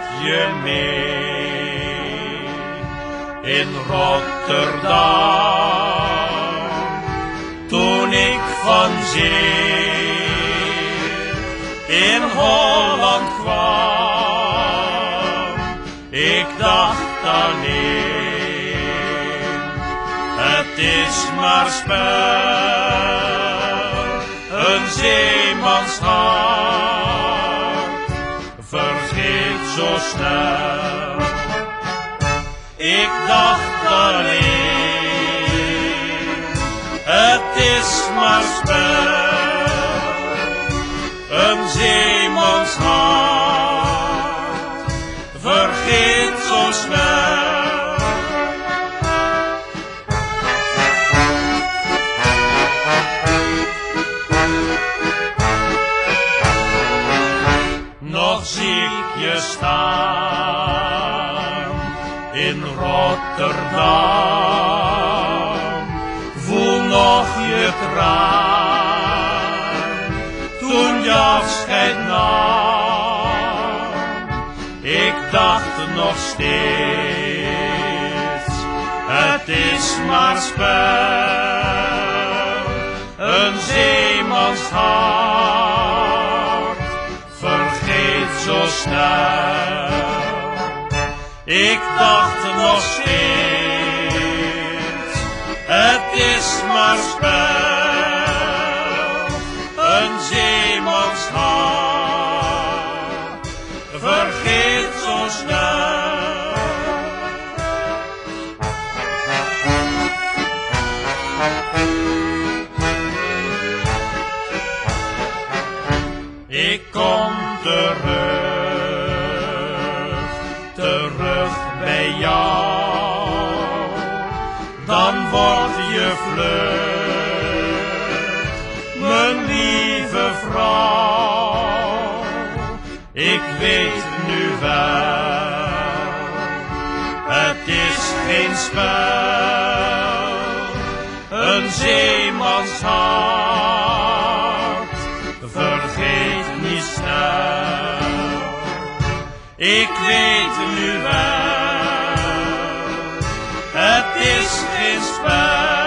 je mee in Rotterdam. Toen ik van zee in Holland kwam, ik dacht alleen, het is maar spel, een zeemans zo snel. Ik dacht alleen, het is maar spel, een zeemans je staan in Rotterdam. Voel nog je traan toen je afscheid nam. Ik dacht nog steeds, het is maar spel, een zeemans hart zo snel. Ik dacht nog steeds, het is maar spel, een zeemans hart vergeet zo snel. Ik kom terug, terug bij jou. Dan word je vlug, mijn lieve vrouw. Ik weet nu wel, het is geen spel, een zeemans ik weet nu wel. Het is geen.